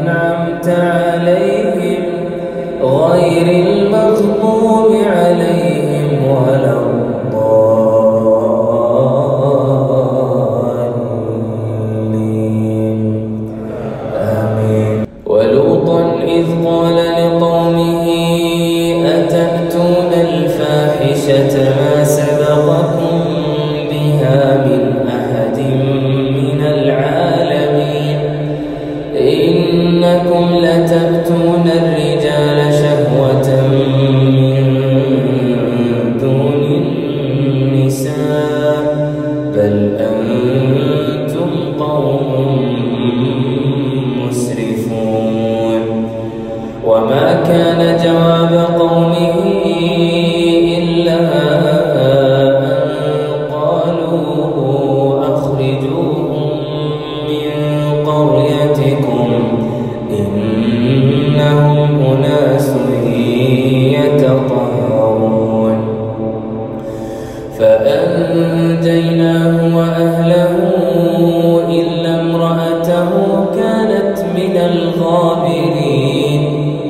أنعمت عليهم غير الله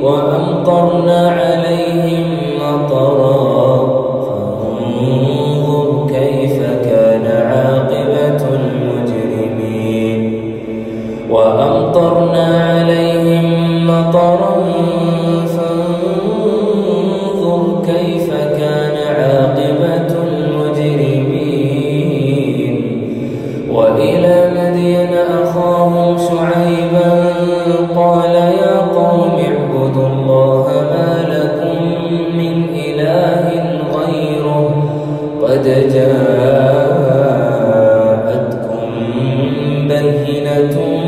وأمطرنا عليهم مطرا فانظر كيف كان عاقبة المجرمين. وأمطرنا عليهم مطرا ton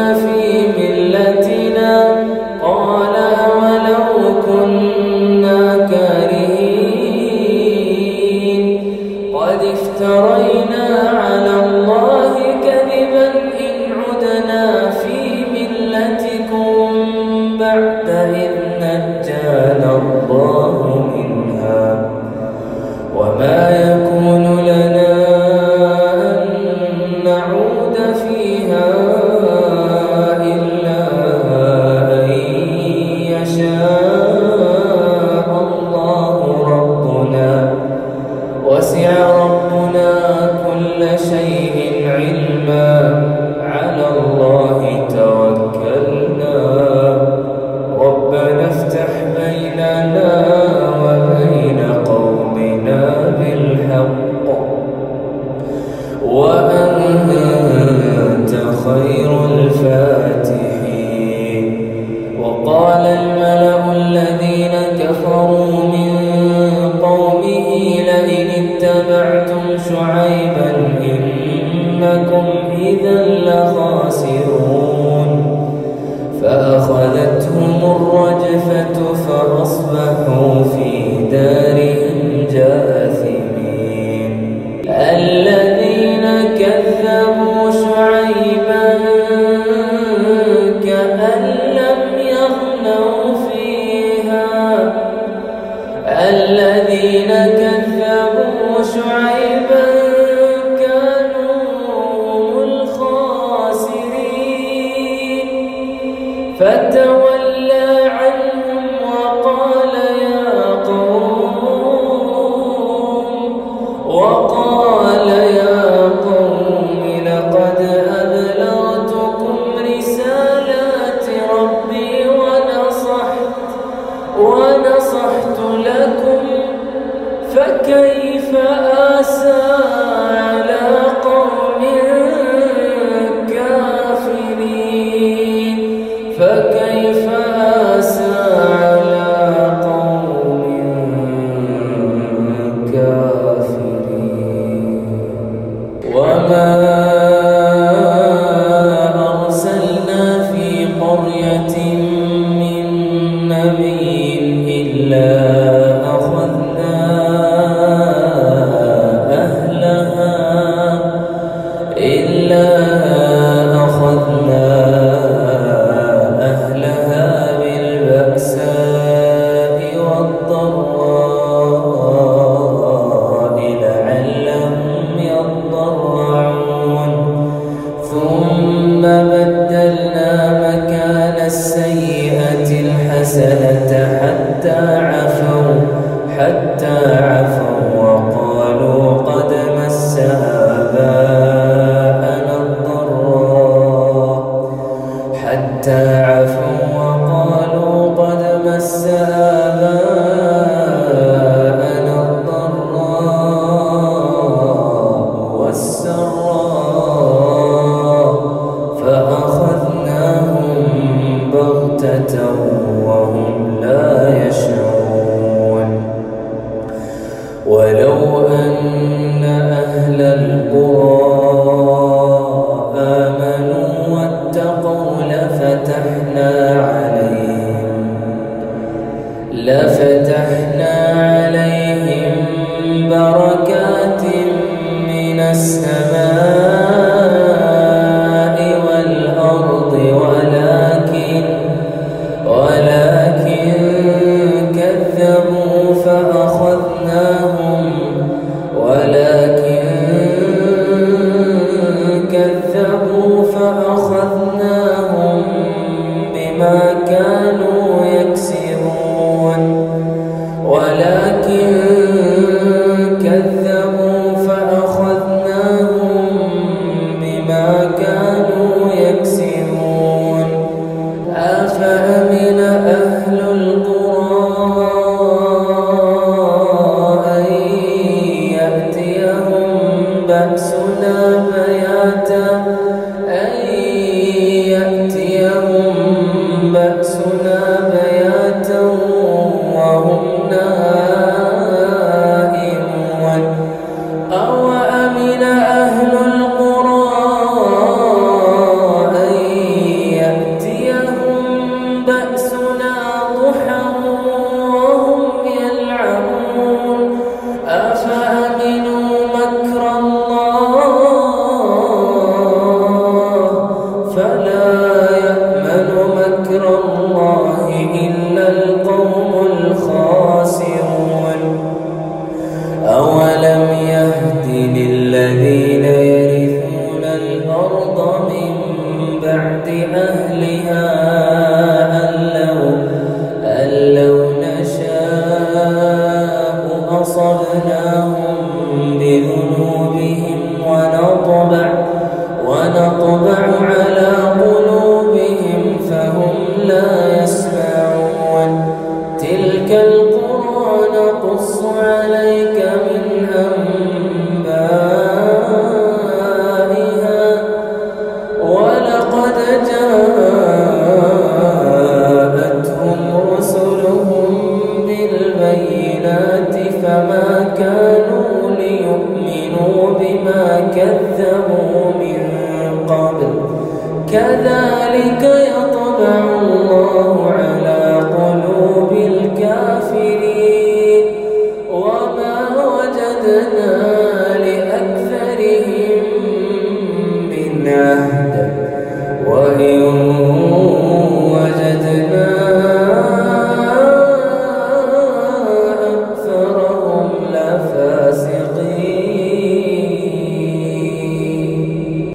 في علما. على الله توكلنا. ربنا افتح بيننا وبين قومنا بالحق. وأنت خير الفاتحين. وقال الملأ الذين فأصبحوا في دارهم جاثمين الذين كذبوا شعيبا كأن لم يغنوا فيها الذين كذبوا شعيبا كانوا الخاسرين فتولوا فكيف آسى؟ وهم لا يشعرون. ولو أن أهل القرى I know. إلا القوم